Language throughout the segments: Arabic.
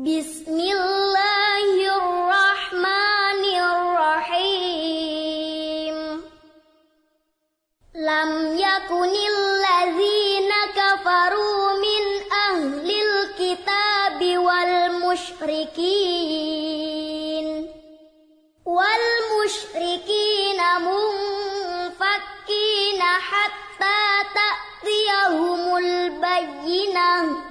بسم الله الرحمن الرحيم. لم يكن الذين كفروا من أهل الكتاب والمشركين. والمشركين منفكين حتى تأتيهم البينة.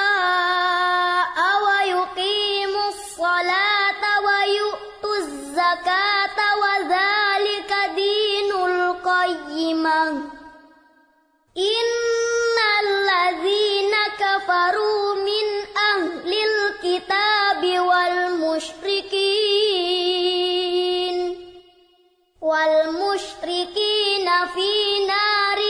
حنفاء ويقيموا الصلاة ويؤتوا الزكاة وذلك دين القيمة إن الذين كفروا من أهل الكتاب والمشركين والمشركين في نار